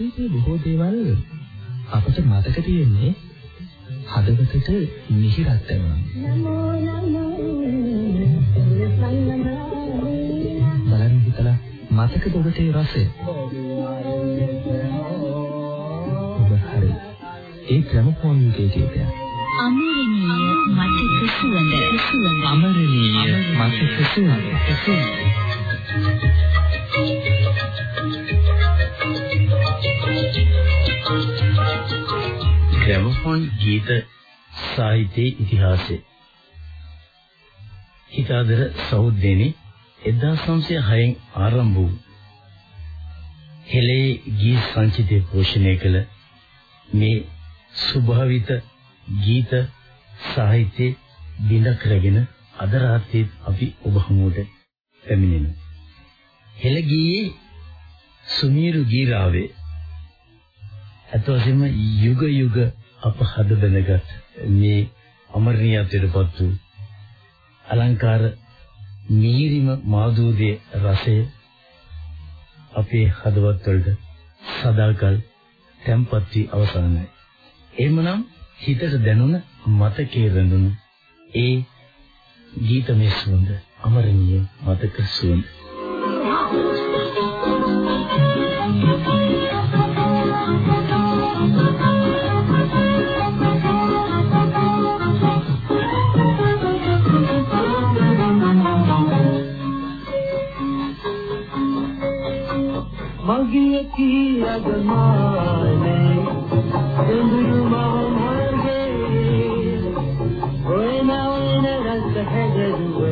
අතීතයේ බොහෝ දේවල් අපට මතක තියෙන්නේ හදවතට මිහිරක් දැනෙනවා. බලන්න හිතලා මතකද ඔබට ඒ රසය? ඔබ හරි. ඒ ග්‍රැමෆෝන් ගීතය. අමරණීය මතක සුවඳ සුවඳ අමරණීය මතක සුවඳ සුවඳ ග්‍රැමෆෝන් ගීත සාහිත්‍යයේ ඉතිහාසය හිතාදර සෞද්දේනි 1906න් ආරම්භ වූ හෙළේ ගී සංචිතය පෝෂණය කළ මේ ස්වභාවිත ගීත සාහිත්‍ය බිඳ කරගෙන අද රාත්‍රියේ අපි ඔබ හමුවට පැමිණෙනවා. හෙළ ගීයේ සුමීරු ගීරාවේ අතවසෙම යුග යුග අප හද බඳගත් මේ අමරණීයත්වයටපත් වූ අලංකාර නීරිම මාදූදේ රසය අපේ හදවත් වලට සදාකල් තැම්පත් වී අවසానයි. එහෙමනම් හිතට දැනුණ මතකයේ රැඳුණු ඒ ගීතමය සුවඳ අමරණීය මතක සුවඳ जोगिय की अगमाने चंद्रमा मर गए। है ज़रूर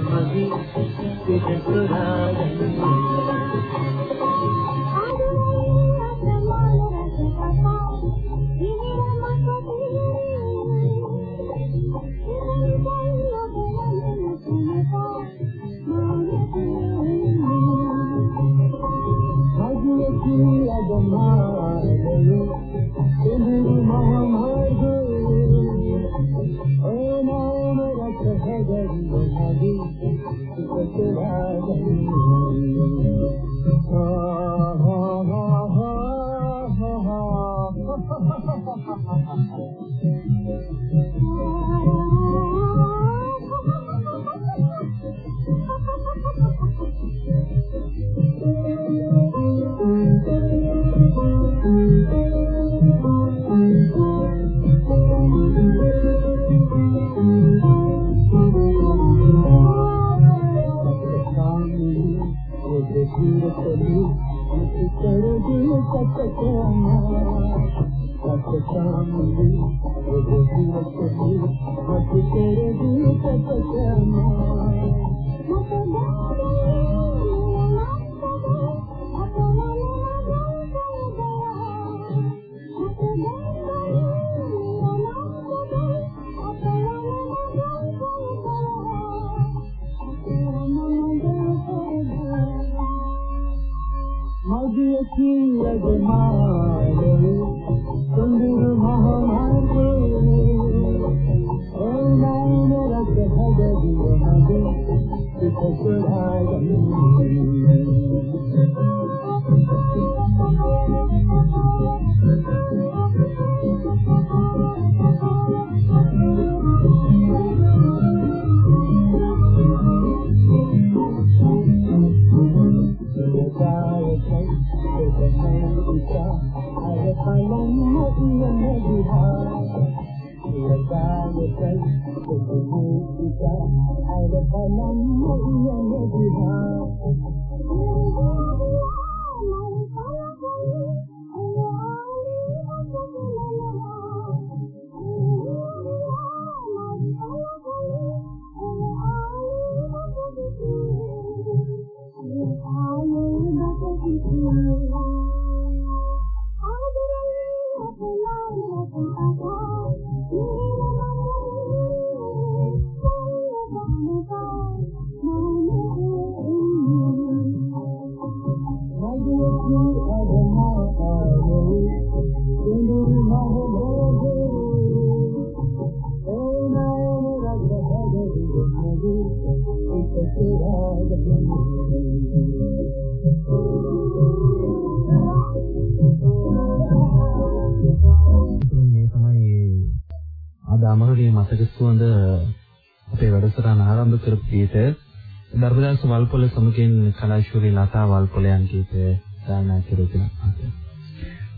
වල්පොල සමගින් කලාශූරී ලතා වල්පොලයන් ගීතය ගායනා කෙරෙන අතර.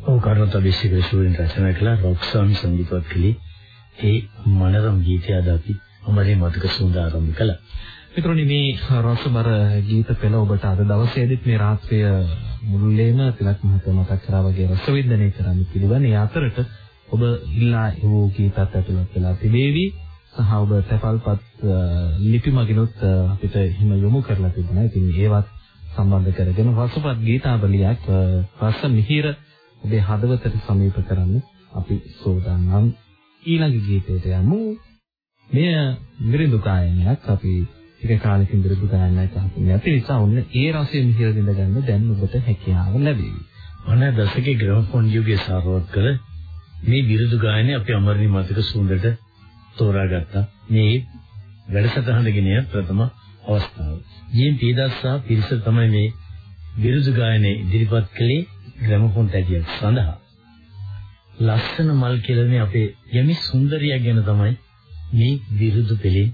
ඔව් කරුණත විශ්ව ශූරින් රචනා කළ රොක්සාන් සංගීතවත් කලි ඒ මනරම් ගීතය අද අපි අමරේ මතක සුවඳ ආරම්භ කළා. මිත්‍රෝනි මේ රසබර ගීත පෙළ ඔබට අද දවසේදීත් මේ රාත්‍රිය මුළුල්ලේම තිලක් මහත්මයා මතක් කරා වගේ රසවින්දනය කරන්න පිළිවන්. ඒ අතරට ඔබ ඉල්ලා එවූ ගීතත් ඇතුළත් වෙලා තිබේවි. සහ ඔබ තැපල්පත් ලිපි මගිනුත් අපිට හිම යොමු කරලා තිබුණා. ඉතින් ඒවත් සම්බන්ධ කරගෙන රසපත් ගීතාවලියක් රස මිහිර ඔබේ හදවතට සමීප කරන්න අපි සෝදානම්. ඊළඟ ගීතයට යමු. මෙය මිරිඳු ගායනයක් අපි ටික කාලෙකින් මිරිඳු ගායනයක් අහපු නැති නිසා ඔන්න ඒ රසය මිහිර විඳ ගන්න දැන් ඔබට හැකියාව ලැබෙවි. ඔන්න දශකයේ ග්‍රැමෆෝන් යුගයේ සාරවත් කළ මේ විරුදු ගායනය අපි අමරණීය මතක සුන්දරට තෝරාගත්තා. මේ වැඩසටහන ගෙන ප්‍රථම අවස්ථාව. ජීන් පීදාස් සහ පිරිස තමයි මේ විරුදු ගායනයේ ඉදිරිපත් කළේ ග්‍රැමෆෝන් තැටියක් සඳහා. ලස්සන මල් කියලා අපේ යමි සුන්දරියක් ගැන තමයි මේ විරුදු පෙළේ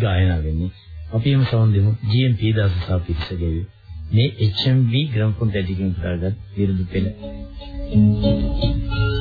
ගායනා වෙන්නේ. අපි එම සවන් දෙමු ජී.එම්. පීදාස සහ පිරිස ගෙවි. මේ HMV ග්‍රැමෆෝන් තැටිකින් පුරාගත් විරුදු පෙළ. Thank you.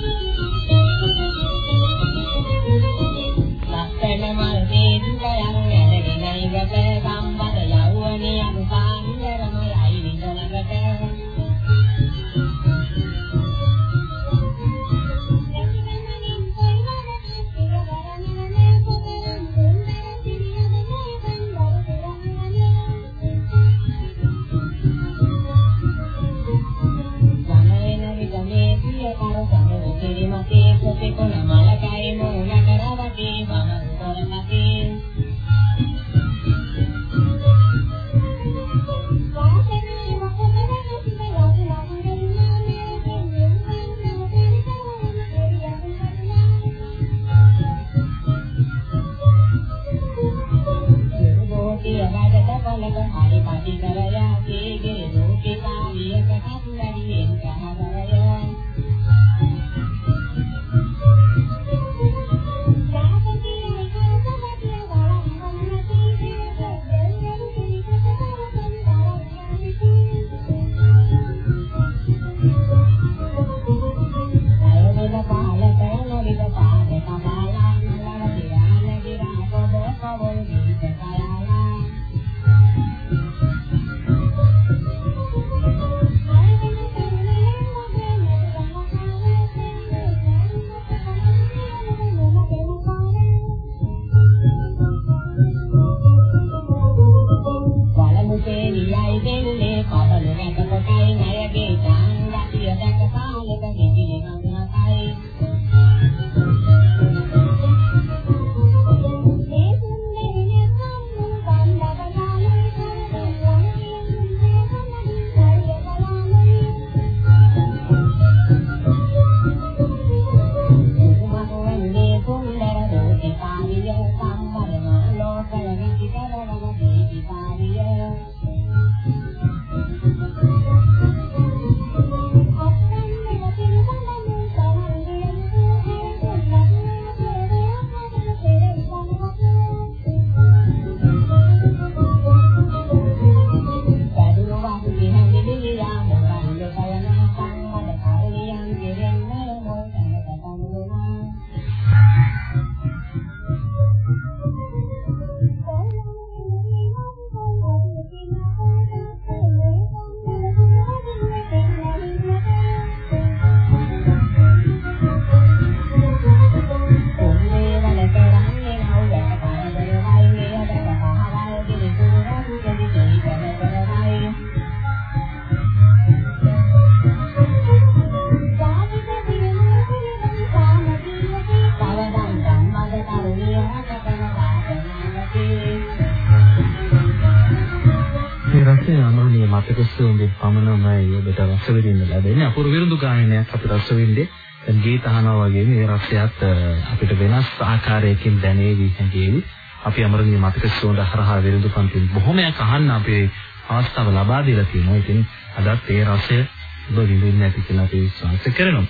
රස විඳින්න ලැබෙන්නේ. අපූර්ව විරුදු ගායනයක් අපිට රස විඳින්නේ දැන් ගීත අහනවා වගේ මේ රසයත් අපිට වෙනස් ආකාරයකින් දැනේවි හැඟේවි. අපි අමරණීය මතක සුවඳ හරහා විරුදු පන්තින් බොහොමයක් අහන්න අපේ අවස්ථාව ලබා දීලා තියෙනවා. ඉතින් අදත් ඒ රසය ඔබ විඳින්න ඇති කියලා අපි විශ්වාස කරනවා.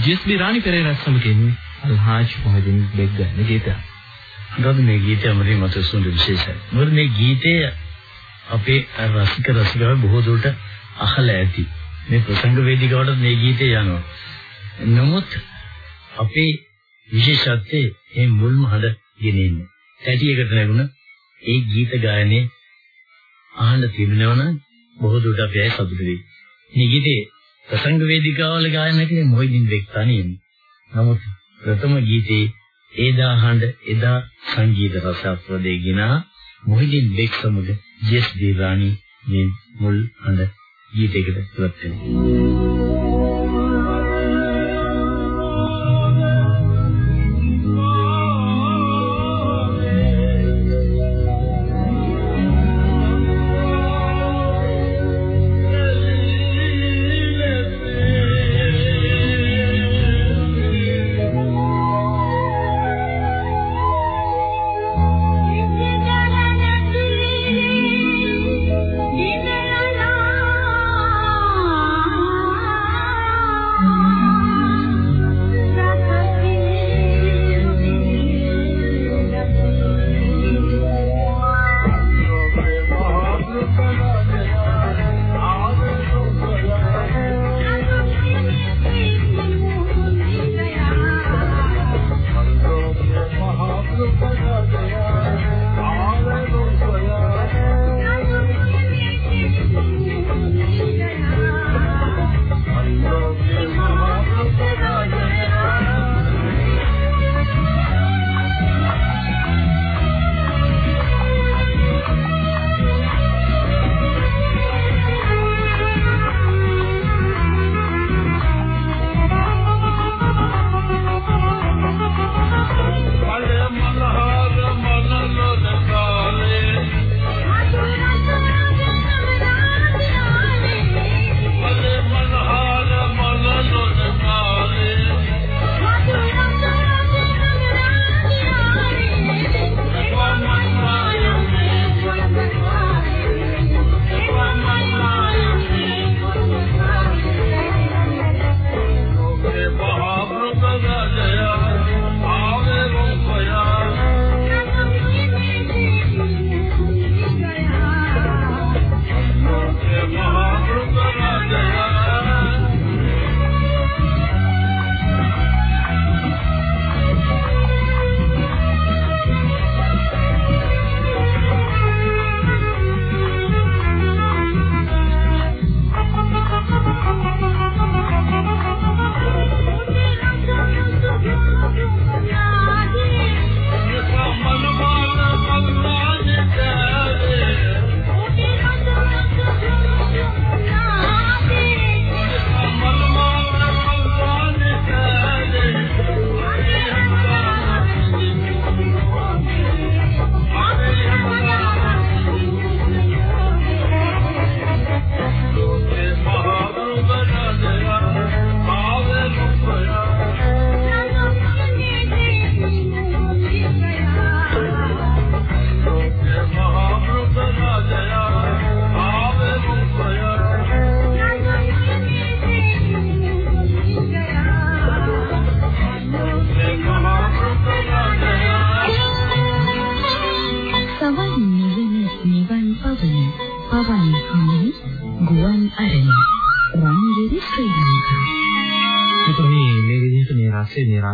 ජෙස්බි රානි පෙරේරා සමගින් අල්හාජ් මොහදින් බෙග් ගායන ගීතය අද මේ ගීතය අමරින් මත සුන්දර විශේෂයි. මොකද මේ ගීතය අපේ රසික රසිකාව බොහෝ දුරට අහලා ඇති. මේ ප්‍රසංග වේදිකාවට මේ ගීතය යනවා. නමුත් අපේ විශේෂත්වයේ මේ මුල්ම හඬ ගෙනෙන්නේ. ඇටියකට නැගුණ ඒ ගීත ගායනයේ අහන්න තිබෙනවනම් බොහෝ දුරට අපි ඇයි සතුටු වෙයි. මේ ගීතේ ප්‍රසංග වේදිකාවල ගායනා කලේ මොහිදින් බෙක් තනියෙන්. නමුත් ප්‍රථම ගීතේ ඒදා හඬ එදා සංගීත රසාස්වාදයේ ගිනා මොහිදින් බෙක් සමග ජෙස් දීරානි මේ මුල් හඬ ගීතයකට ඉවත් වෙනවා.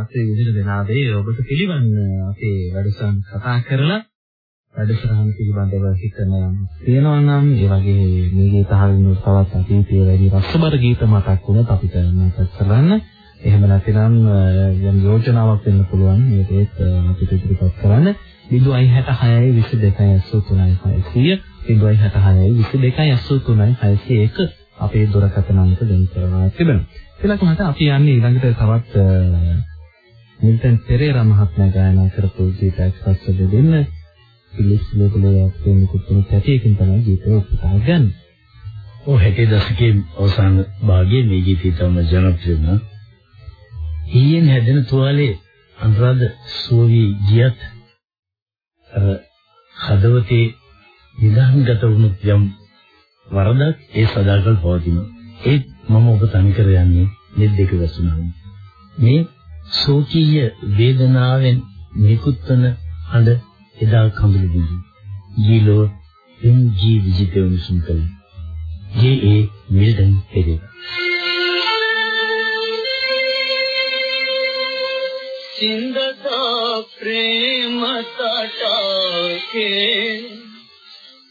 පස්සේ මේ රාත්‍රියේ විදිහට දෙනාදේ ඔබට පිළිවන් අපේ වැඩසටහන් කතා කරලා වැඩසටහන පිළිබඳව හිතන තියෙනවා නම් ඒ වගේ මේ ගීත අහමින් තවත් අතීතයේ වැඩි රසබර ගීත මතක් වුණත් අපිට මතක් කරගන්න. එහෙම නැතිනම් යම් යෝජනාවක් වෙන්න පුළුවන් මේකෙත් අපිට ඉදිරිපත් කරන්න. 066 22 83 600 066 22 83 අපේ දුරකථන අංක දෙන්න කරනවා තිබෙනවා. ඊළඟ මට අපි යන්නේ ඊළඟට තවත් මිල්ටන් පෙරේරා මහත්මයා ගායනා කරපු ගීතයක් පස්සෙ දෙන්න පිලිස් ලෝකලේ අපේ මුකුත්තුන කැටියකින් තමයි ගීතය උපුටා ගන්න. ඔව් 60 දශකයේ අවසාන භාගයේ මේ ගීතය තමයි ජනප්‍රිය වුණා. ඊයෙන් හැදෙන තුවාලේ අනුරාධ සෝවි ගියත් අර හදවතේ නිදහංගත වුණු යම් වරදක් ඒ සදාකල් පවතිනවා. ඒත් මම ඔබ තනි කර යන්නේ net දෙක වැසුණා. මේ සෝකීය වේදනාවෙන් නිකුත් වන හඬ එදා කඳුළු බිඳු. ජීලෝ එම්.ජී. විජිතව විසුම් කළ. ජේ.ඒ. මිල්ටන් පෙරේරා. සින්දතා ප්‍රේම තටාකේ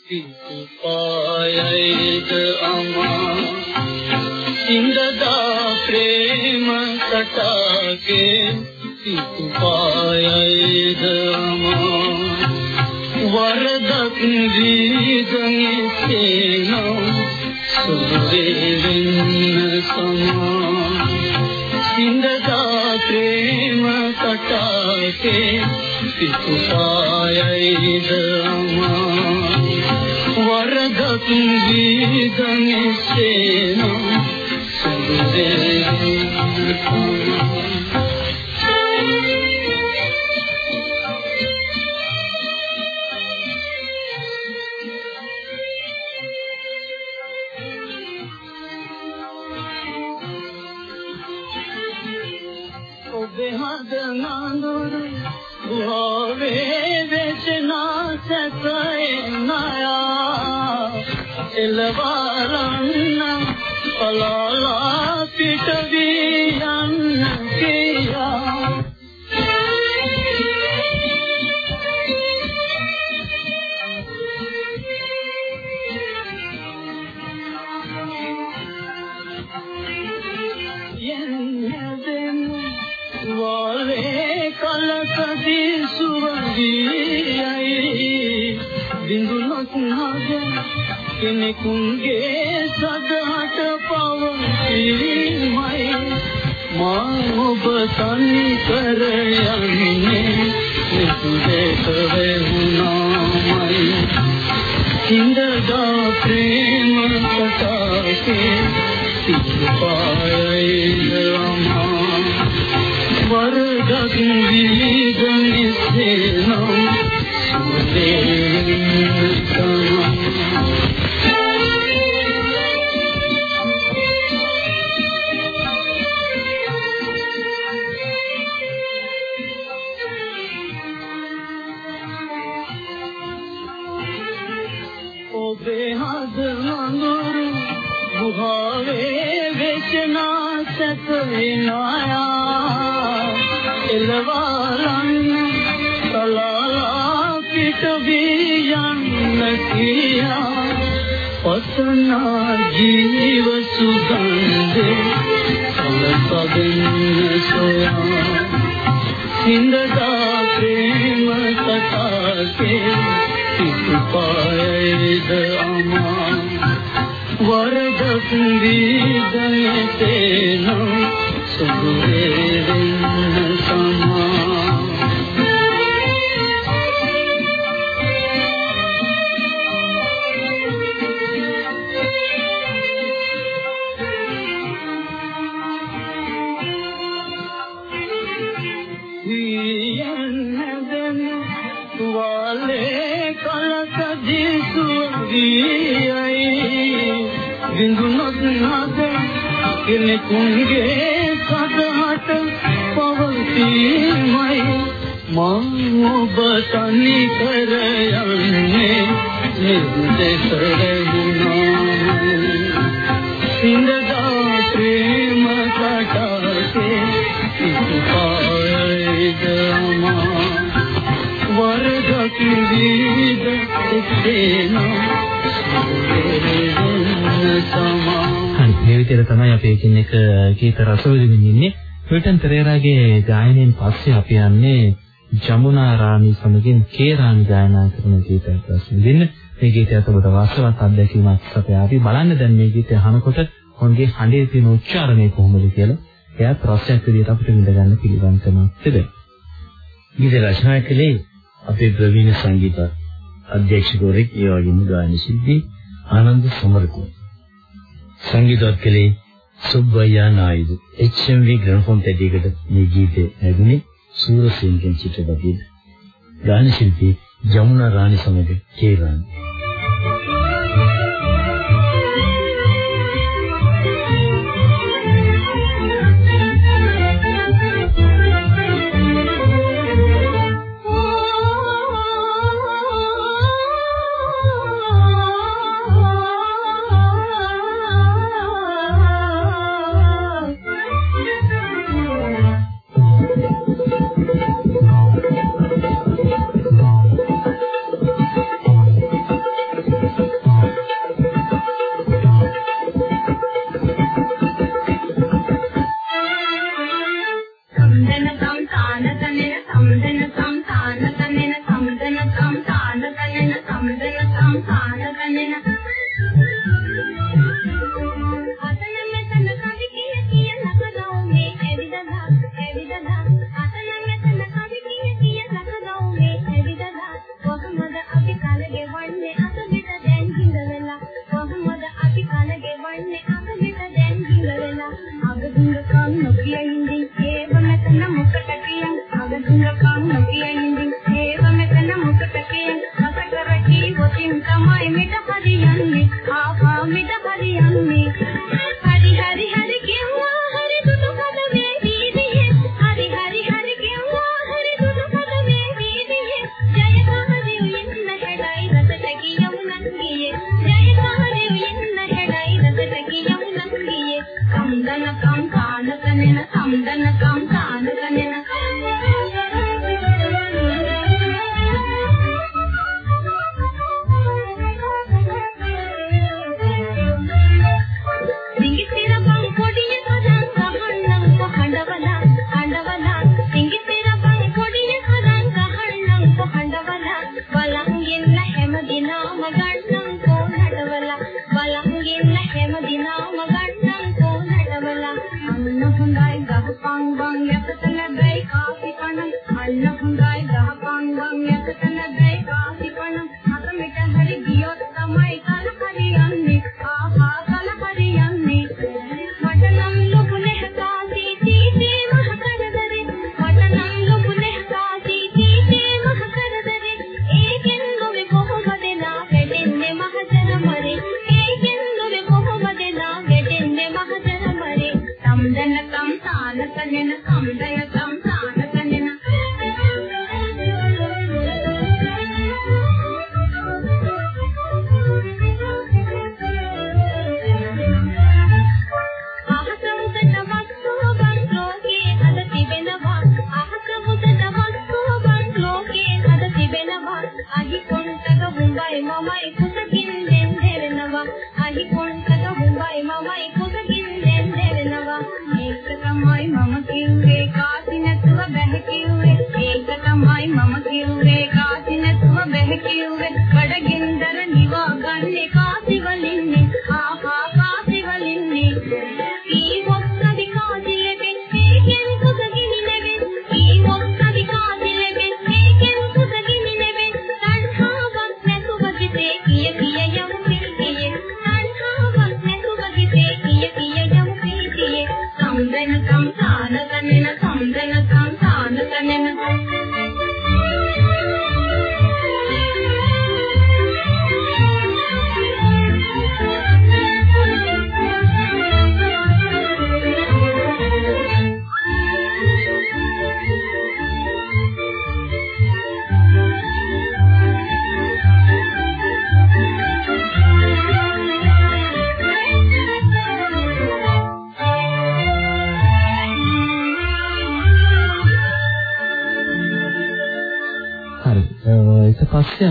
පිටු පායයිද අමා සින්දතා ප්‍රේම තටාකේ පිටු පායයිද අමා වරදක් දීගනේ සේනෝ සුරේ වෙන්න සමා. සින්දතා ප්‍රේම කටාකේ පිටුපායයිද වරදක් දීගනේ සේනෝ Brazil. කෙනෙකුගේ සදහට පවතිමයි මා ඔබ තනි කර යන්නේ නිසුදේක වේුණාමයි. ඉන්දදා ප්‍රේම කතාකේ සිපායයි තුවාලේ කලකදී සුවඳියයි බිඳුනොත් නද කෙනෙකුගේ සදහට පවතිමයි මා ඔබ තනි කර යන්නේ. නිර්දේශරුණා අමා වරදක් වීද එක්තේනා හරි මේ විදිහට තමයි අපි එකින් එක ගීත රස විඳින්න ඉන්නේ. මිල්ටන් පෙරේරාගේ ගායනයෙන් පස්සේ අපි යන්නේ ජමුනා රාණි සමගින් කේරාන් ගායනා කරන ගීතයක් රස විඳින්න. මේ ගීතයත් ඔබට වාසවත් අත්දැකීමක් සපයාවි. බලන්න දැන් මේ ගීතය අහනකොට ඔවුන්ගේ හඬේ තියෙන උච්චාරණය කොහොමද කියලා. එයාත් රසයක් විදිහට අපිට විඳ ගන්න පිළිවන්කමක් තිබෙනවා. ගීත රචනා කළේ අපේ ප්‍රවීණ සංගීත අධ්‍යක්ෂකවරයෙක් ඒ වගේම ගායන ශිල්පී ආනන්ද සමරකෝ. සංගීතවත් කළේ සුබ්බයියා නායිදු. HMV ග්‍රැන්ෆෝන් තැටියකට මේ ගීතය ලැබුණේ සූරසේනගෙන් චිත්‍රපටයේ. ගායන ශිල්පී ජමුනා රාණි සමග කේරාන්.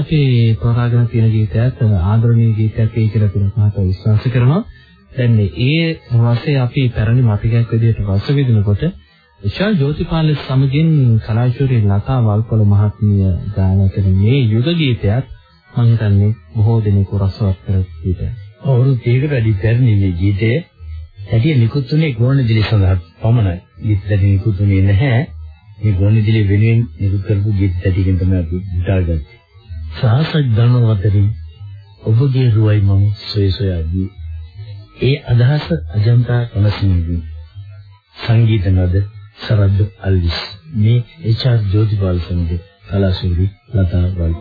අපි තෝරාගෙන තියෙන ගීතයත් ආදරණීය ගීතයක් වෙයි කියලා පිළිත් මහතා විශ්වාස කරනවා. දැන් ඒ රසය අපි පැරණි මතකයක් විදිහට රස විඳිනකොට විශාල් ජෝතිපාල සමගින් කලාශූරී ලතා වල්පොල මහත්මිය ගායනා කරන මේ යුග ගීතයත් මම හිතන්නේ බොහෝ දෙනෙකු රසවත් කර ගීතයක්. අවුරුදු 30කට වැඩි පැරණි මේ ගීතය ඇටිය නිකුත් වුණේ ගෝණදිලි සඳහා පමණයි. ගීත දැඩි නිකුත් වුණේ නැහැ. මේ ගෝණදිලි වෙනුවෙන් නිකුත් කරපු ගීත දැඩියෙන් තමයි අපි උදාගත්තේ. සාසක් දනව අතරින් ඔබගේ රුවයි මම සොය සොයා ගියේ. ඒ අදහස අජන්තා කනසිංහගේ සංගීත නද සරද්ද අල්විස් මේ එච්.ආර්. ජෝතිපාල සමග කලාසූරි ලතා වල්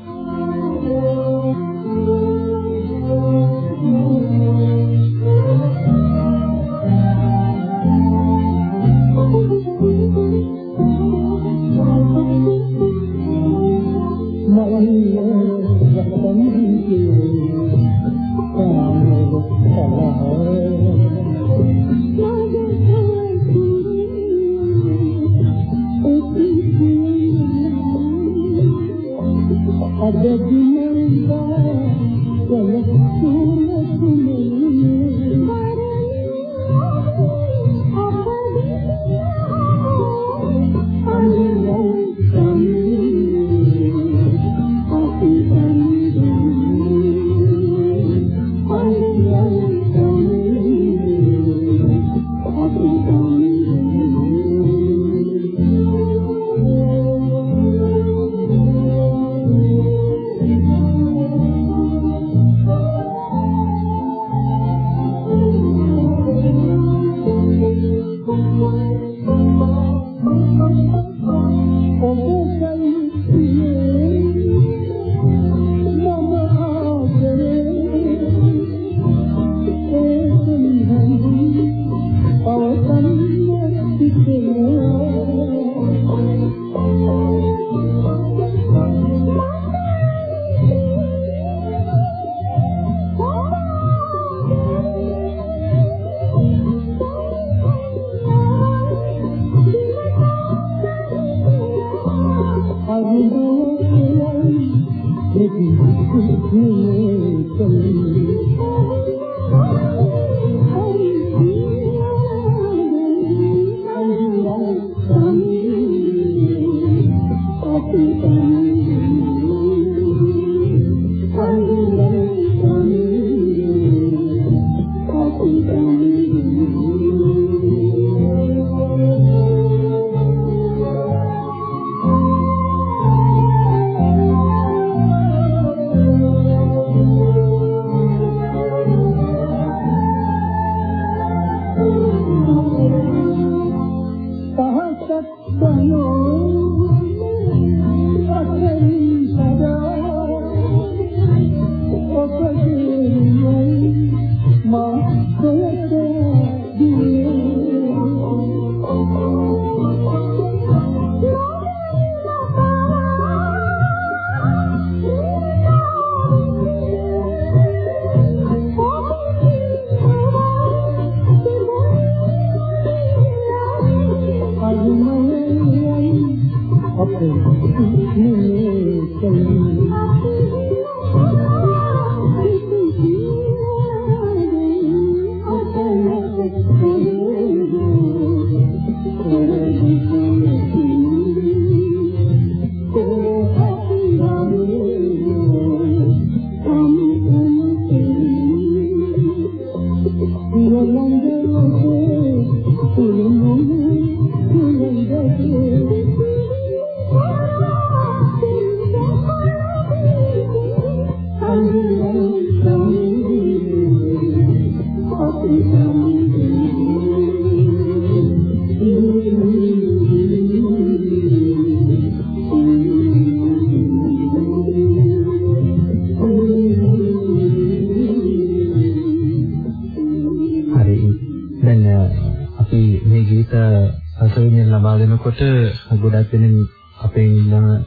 ලබා දෙනකොට ගොඩක් දෙනෙක් අපෙන් ඉල්ලන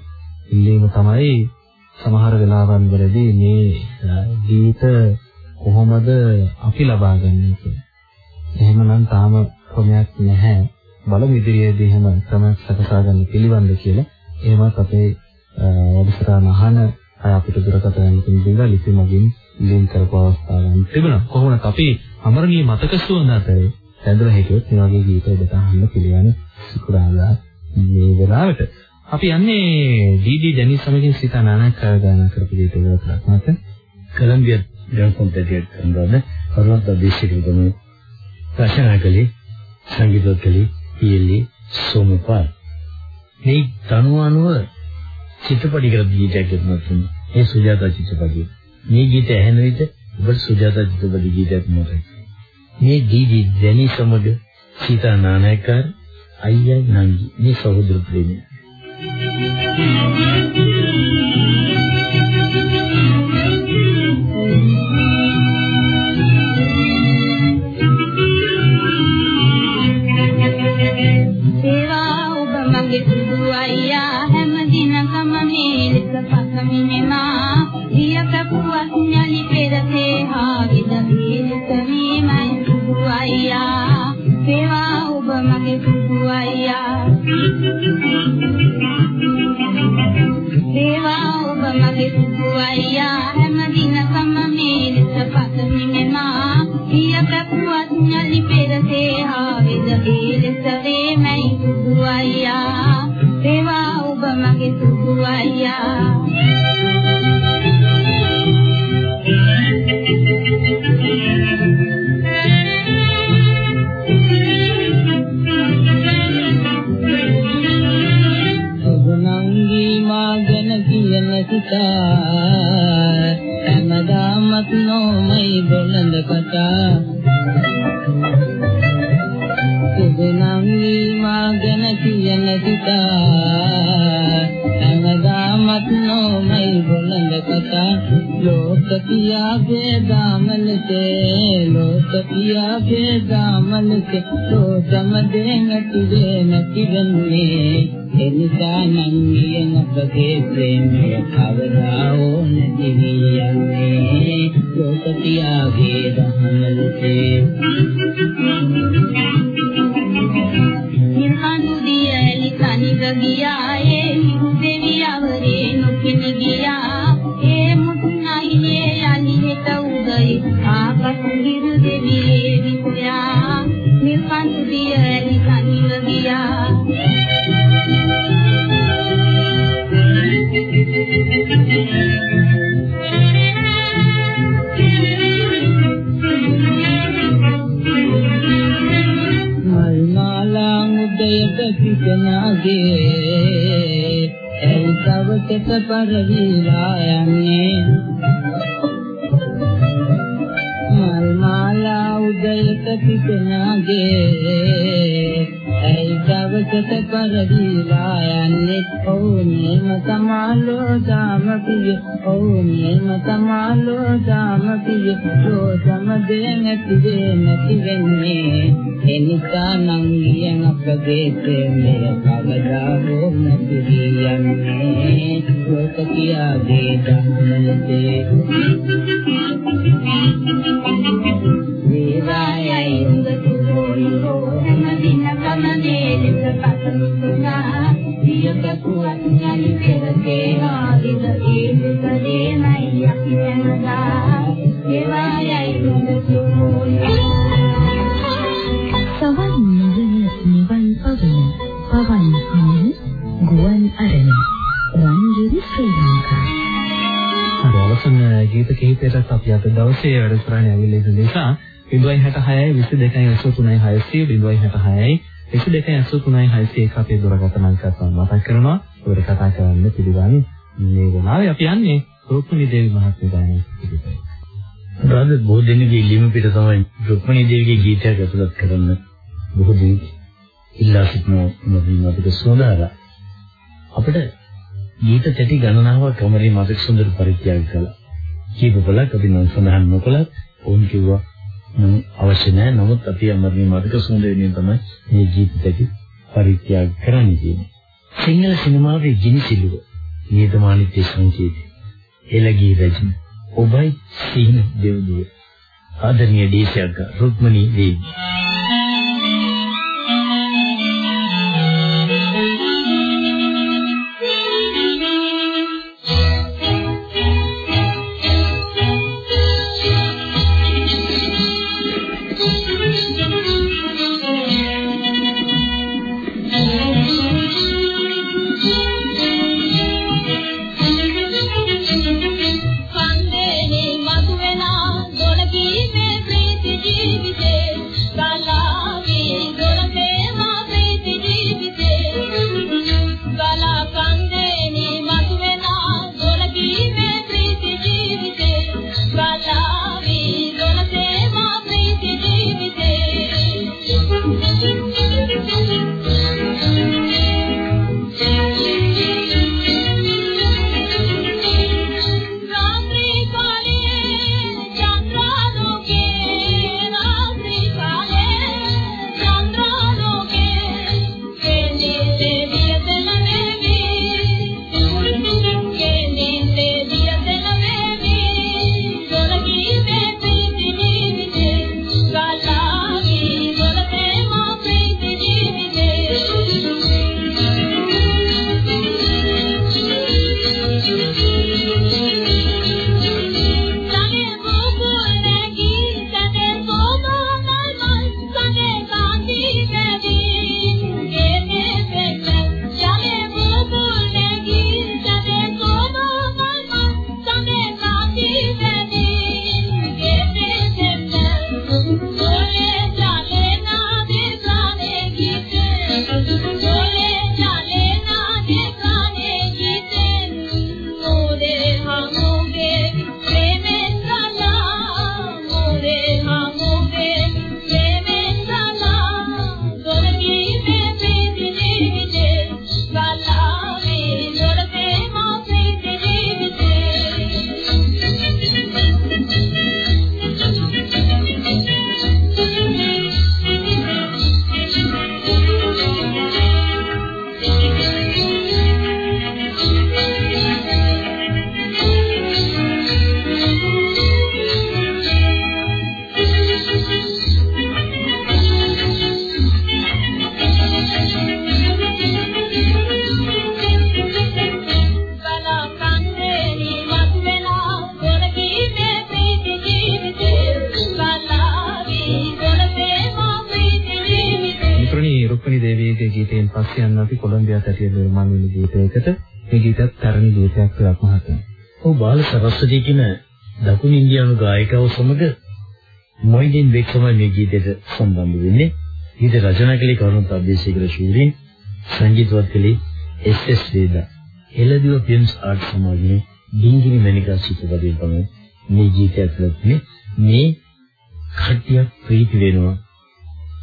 ඉල්ලීම තමයි සමහර වෙලාවන් වලදී මේ අ, ගීත කොහොමද අපි ලබා ගන්නේ කියලා. එහෙමනම් තාම ක්‍රමයක් නැහැ. බලමු ඉදිරියේදී එහෙම ක්‍රමයක් සකසා ගන්න පිළිවන්ද කියලා. එහෙමත් අපේ අ, වැඩසටහන අහන අය අපිට දුරකථන දීලා ලිපි මගින් ලින්ක් කරපු අවස්ථාවන් තිබුණා. කොහොමද අපි අමරණීය මතක සුවඳ අතරේ ඇඳලා හිටියොත් මේ වගේ ගීත ඔබට අහන්න පිළිවෙන සිකුරාදා මේ වෙලාවට. අපි යන්නේ ඩීඩී ඩැනිස් සමගින් සිත නානක ගාන කරපු ගීත වලට මත. කොලොම්බියා ග්‍රැන්ෆෝන් දෙවියන් කරනවාද? කරුණාත් දේශිකතුම රචනා කළේ සංගීතවත් කළේ ඊලි සෝමපාල්. මේ තනුව අනුව චිත්‍රපටි කර ගීතයක් ගෙතුනත් ඒ සුජාතා චිත්‍රපටිය. මේ ගීතය ඇහෙන විට ඔබට සුජාතා චිත්‍රපටි ගීතයක් මතකයි මේ දීදී දැනි සමග සීතා නානායකර් අයියා නංගි. මේ සහෝදර ප්‍රේමය. ඒවා ඔබ මගේ සුදු අයියා හැම දිනකම මේ ලෙස පසමිනෙමා. ගිය කපුවත් යලි පෙරසේ කියන සිතා හැමදාමත් නොමයි බොළඳ කතා ලෝක පියාගේ දාමලසේ ලෝක පියාගේ දාමලසේ ලෝකම දෙන්නටුවේ නැති වෙන්නේ එනිසා නම් නියම අපගේ ප්‍රේමය කවදා ඕන දිවියන්නේ. ලෝක පියාගේ දාමලසේ වෙන්න විදිහටත් අපි අද දවසේ වැඩසටහන ඇවිල්ලා ඉන්න නිසා 0.66යි 22.83600 0.66යි 22.83600 අපේ දුරගත නංකයන් මතක් කරනවා. ඔබට කතා කරන්න පිළිවන් මේ වෙනාවේ අපි යන්නේ රොක්මනී දේවි මහත්මිය ගායනා පිළිපැයි. රාජ බෝධිනගේ ලිම පිට තමයි රොක්මනී දේවිගේ ගීතයක් ඇතුළත් කරන බොහෝ දෙනෙක් ඉල්ලා සිටිනවා මොබින් අපිට සෝදාලා අපිට ගීත තැටි ගණනාවක් කමරේ මාතක සුන්දර පරිත්‍යාග කළා. කීප බලක් අපි නම් සඳහන් නොකළත් ඔවුන් කිව්වා නම් අවශ්‍ය නැහැ. නමුත් අපි අමරණීය මාතක සුන්දර වෙනින් තමයි මේ ජීවිතය පරිත්‍යාග කරන්න කියන්නේ. සිංහල සිනමාවේ ගිනිසිලුව නියතමානිත්‍ය සංකේතය. එළගී රජින ඔබයි සීන දෙව්දුව ආදරණීය දේශයක් රුක්මනී දේවී සරස්වති කියන දකුණු ඉන්දියානු ගායිකාව සමග මොයිදින් බෙක් තමයි මේ ගීතයට සම්බන්ධ වෙන්නේ. ගීත රචනා කළේ කරුණ ප්‍රදේශීකර ශූරින් සංගීතවත් කළේ එස් එස් වේදා. එළදිව ෆිල්ම්ස් ආර්ට් සමාගමේ ඩිංගිරි මණිකා සිතුපදේ තමයි මේ ගීතය ඇතුළත්නේ මේ කට්ටියක් ප්‍රීති වෙනවා.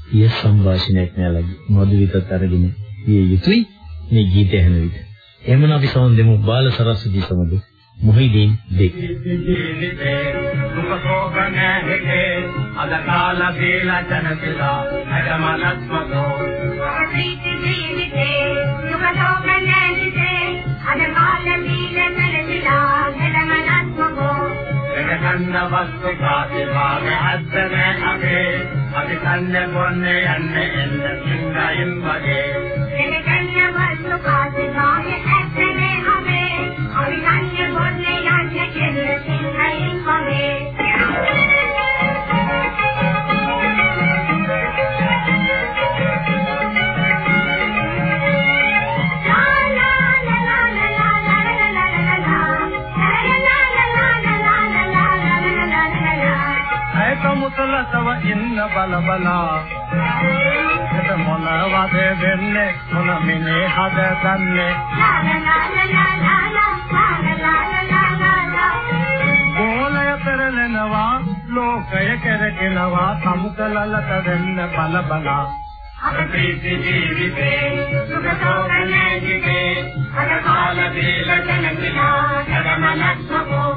පිය සංවාසනයක් නෑලගේ මధు විතත් අරගෙන මේ යුතුයි මේ ගීතය හැම විට. එහෙමනම් අපි සමන් දෙමු බාල සරස්වති සමග මොහිදීන් දෙක්. අද කාලා දීලා ජනතිලා හැදමනත්මකෝ ප්‍රීති ජීවිතේ සුඛ ඉන්න බල බලා එත මොනවද වෙන්නේ මොන මිනේ හදන්නේ ගෝලය පෙරලෙනවා ලෝකය කෙරගෙනවා සමුකලලට වෙන්න බල බලා අප ප්‍රීති ජීවිතේ සුඛ සෝක නැතිකේ අද කාල දීල කනතිලා කදමනක්මකෝ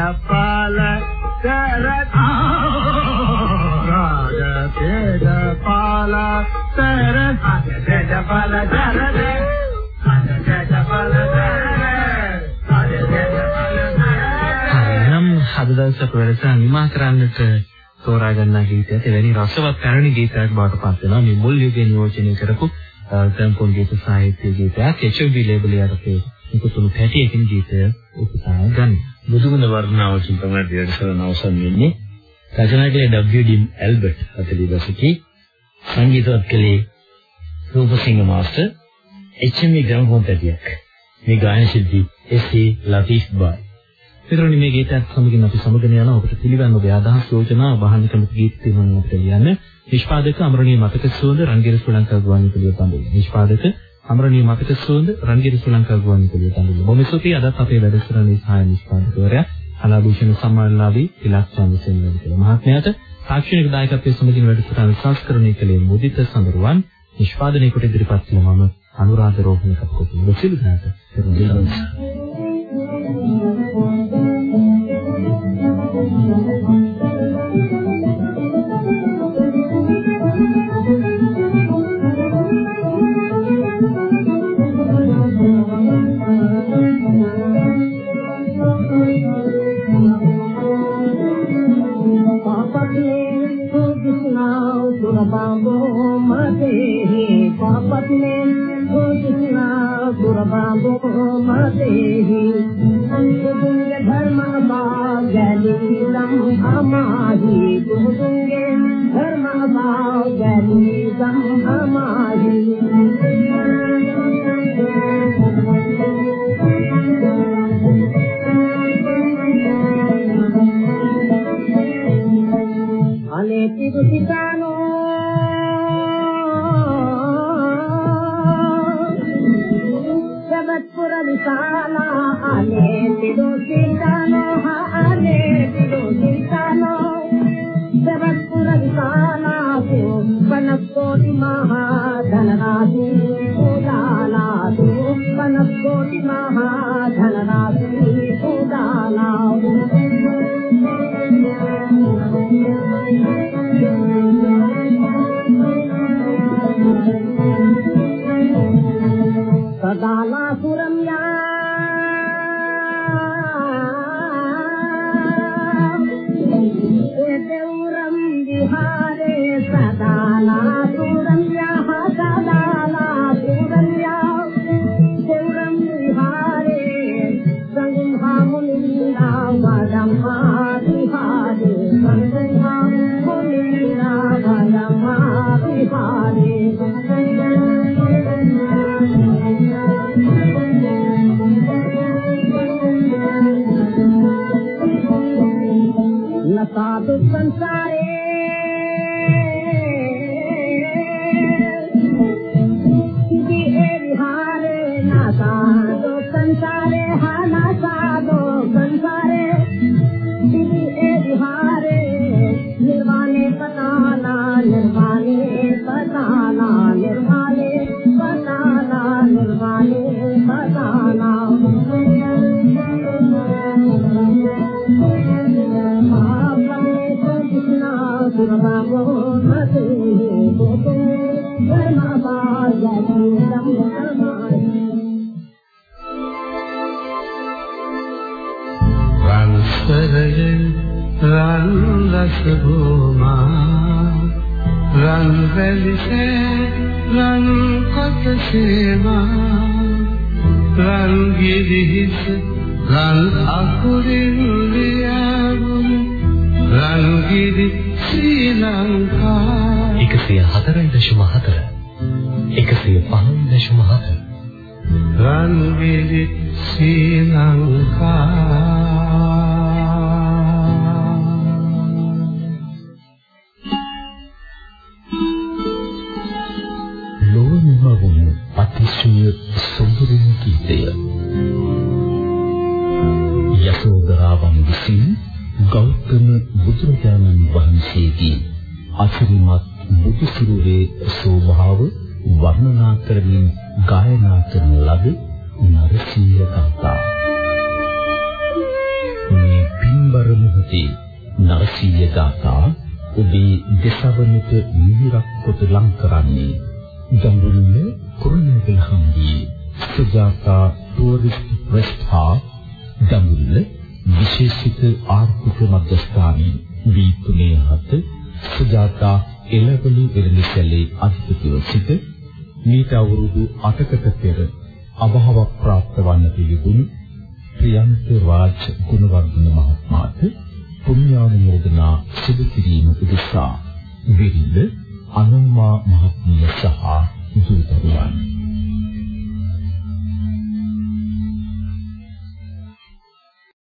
Raja pala seret Raja Teja pala seret Raja Teja pala seret Raja Teja pala seret Raja Teja pala seret නම් අද දවසට වැඩසටහන නිමා කරන්නට තෝරා ගන්නා ගීතයත් එවැනි රසවත් පැරණි ගීතයක් බවට පත් වෙනවා. මේ මුල් යුගයේ නියෝජනය කරපු තම්පොන් ගීත සාහිත්‍ය ගීතයක් HMV ලේබල් යටතේ නිකුත්ුණු පැටියකින් ගීතය උපුටා ගන්න. බුදුගුණ වර්ණාවකින් තමයි වැඩසටහන අවසන් වෙන්නේ. රචනා කළේ W.D. ඇල්බර්ට් 40 දශකයේ සංගීතවත් කළේ රූපසිංහ මාස්ටර් HMV ග්‍රැම්ෆෝන් පැටියක්. මේ ගායන ශිල්පී S.A. ලතීෆ් බායි. පිටරණි මේ ගීතයත් සමගින් අපි සමගන යන ඔබට පිළිගන්න ඔබේ අදහස් යෝජනා වහන්න කැමති ගීත තියෙනවා අපිට ලියන්න. නිෂ්පාදක අමරණීය මතක සුවඳ රංගිර ශ්‍රී ලංකා ගුවන්විදුලිය බඳුන. නිෂ්පාදක අමරණීය මතක සුවඳ රංගිර ශ්‍රී ලංකා ගුවන්විදුලිය බඳුන. බොහොම ස්තුතියි අදත් අපේ වැඩසටහනේ සහාය නිෂ්පාදකවරයා කලාභූෂණ සම්මානලාභී තිලක් චන්ද්‍රසේන වෙනකල මහත්මයාට තාක්ෂණික දායකත්වයේ සමගින් වැඩසටහන සංස්කරණය කළේ මුදිත සඳරුවන් නිෂ්පාදනය කොට ඉදිරිපත් කළ මම අනුරාධ රෝහණ කප්පෝටි. ලොසිලු දායක. ශ්‍රී ලංකා 104.4 105.4 රන් ගිරි ශ්‍රී ලංකා අසිරිමත් බුදු සිරුරේ ස්වභාව වර්ණනා කරමින් ගායනා කරන ලද නරසිංහ ගාථා මේ පින්බර මොහොතේ නරසිංහ ගාථා ඔබේ දෙසවනට මිහිරක් කොට ලං කරන්නේ ගම්බුල්ල කුරුණෑගල හන්දියේ සුජාතා ටූරිස්ට් රෙස්ට් හා ගම්බුල්ල විශේෂිත ආර්ථික මධ්‍යස්ථානයේ වී 37 සුජාතා එළවලු වෙළඳසැලේ අධිපතිව සිට මීට අවුරුදු 8කට පෙර අභාව ප්‍රාප්ත වන්න පිළිගුණු ප්‍රියන්ත රාජ් ගුණවර්ධන මහත්මයාට පුණ්‍යානුමෝදනා සිදු කිරීම උදෙසා විරිද අනුමා මහත්මිය සහ දූතරුවන්